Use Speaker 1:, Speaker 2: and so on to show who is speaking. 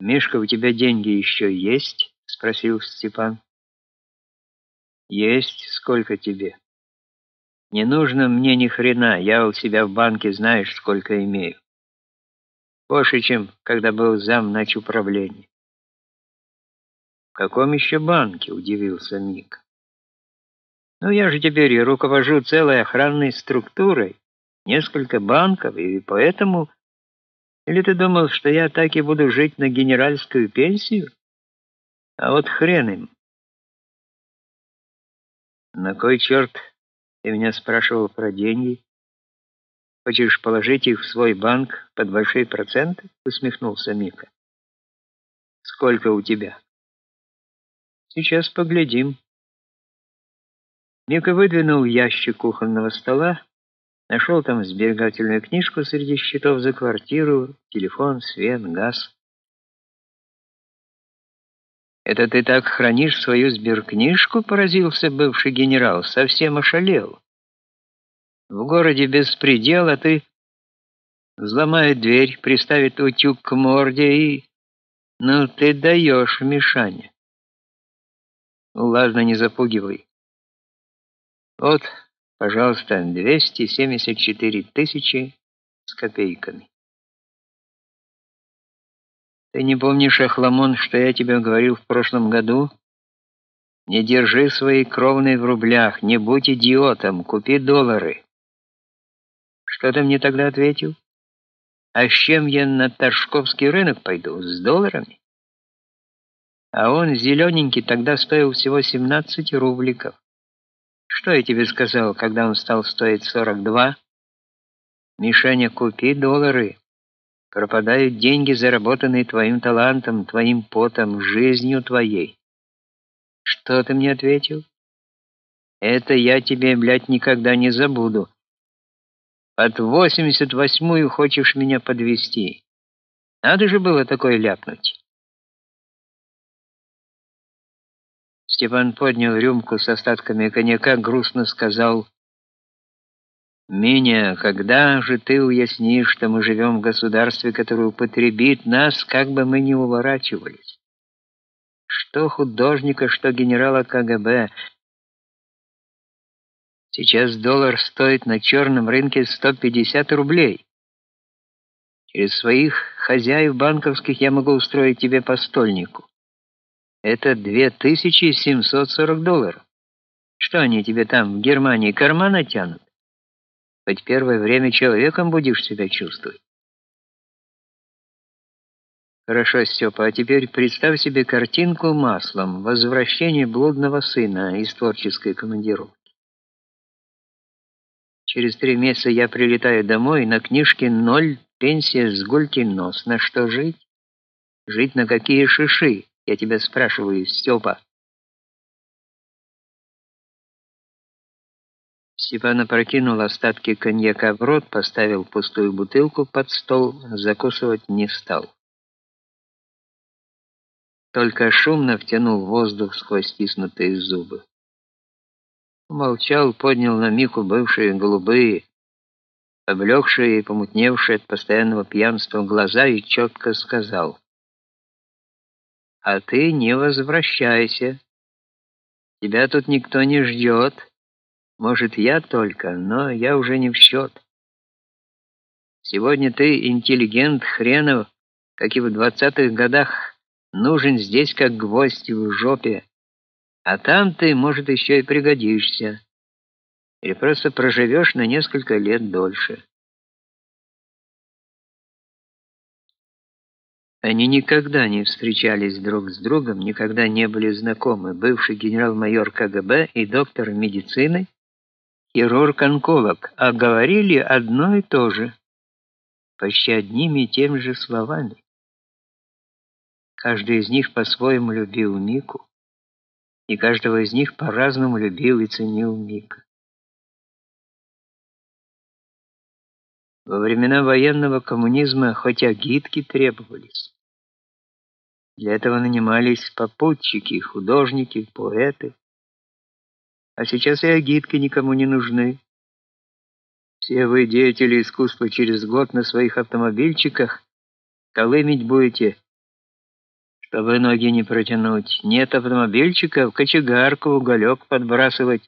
Speaker 1: Мишка, у тебя деньги еще есть? спросил Степан. Есть, сколько тебе? Не нужно мне ни хрена, я у себя в банке знаешь, сколько имею. Больше, чем когда был зам управления. В каком еще банке, удивился Мик. Ну я же теперь руковожу целой охранной структурой, несколько банков, и поэтому или ты думал, что я так и буду жить на генеральскую пенсию? А вот хрен им. На кой черт ты меня спрашивал про деньги? Хочешь положить их в свой банк под большие проценты? усмехнулся Мика. Сколько у тебя? Сейчас поглядим. Мика выдвинул ящик кухонного стола, нашел там сберегательную книжку среди счетов за квартиру, телефон, свет, газ. «Это ты так хранишь свою сберкнижку?» — поразился бывший генерал. «Совсем ошалел. В городе беспредел, а ты...» Взломает дверь, приставит утюг к морде и... Ну, ты даешь, Мишаня. Ладно, не запугивай. Вот, пожалуйста, 274 тысячи с копейками. Ты не помнишь, Ахламон, что я тебе говорил в прошлом году? Не держи свои кровные в рублях, не будь идиотом, купи доллары. Что ты мне тогда ответил? А с чем я на Торжковский рынок пойду? С долларами? А он зелененький тогда стоил всего 17 рубликов. Что я тебе сказал, когда он стал стоить 42? Мишаня, купи доллары. Пропадают деньги, заработанные твоим талантом, твоим потом, жизнью твоей. Что ты мне ответил? Это я тебе, блядь, никогда не забуду. Под восемьдесят восьмую хочешь меня подвести? Надо же было такое ляпнуть. Степан поднял рюмку с остатками коньяка, грустно сказал: Меня, когда же ты уяснишь, что мы живем в государстве, которое употребит нас, как бы мы ни уворачивались? Что художника, что генерала КГБ. Сейчас доллар стоит на черном рынке 150 рублей. Через своих хозяев банковских я могу устроить тебе постольнику. Это 2740 долларов. Что они тебе там в Германии кармана тянут? Хоть первое время человеком будешь себя чувствовать. Хорошо, Степа, а теперь представь себе картинку маслом возвращение блудного сына из творческой командировки. Через три месяца я прилетаю домой, на книжке ноль, пенсия с гульки нос. На что жить? Жить на какие шиши? Я тебя спрашиваю, Степа. Степан опрокинул остатки коньяка в рот, поставил пустую бутылку под стол, закусывать не стал. Только шумно втянул воздух сквозь стиснутые зубы. Молчал, поднял на Мику бывшие голубые, поблекшие и помутневшие от постоянного пьянства глаза и четко сказал: "А ты не возвращайся. Тебя тут никто не ждет. Может, я только, но я уже не в счет. Сегодня ты интеллигент хренов, как и в двадцатых годах, нужен здесь как гвоздь в жопе. А там ты, может, еще и пригодишься. Или просто проживешь на несколько лет дольше. Они никогда не встречались друг с другом, никогда не были знакомы. Бывший генерал-майор КГБ и доктор медицины, хирург-онколог, а говорили одно и то же, почти одними и теми же словами. Каждый из них по-своему любил Мику и каждого из них по-разному любил и ценил Мика. Во времена военного коммунизма хоть агитки требовались. Для этого нанимались попутчики, художники, поэты. А сейчас и агитки никому не нужны. Все вы, деятели искусства, через год на своих автомобильчиках колымить будете чтобы ноги не протянуть. Нет автомобильчика, в кочегарку уголек подбрасывать.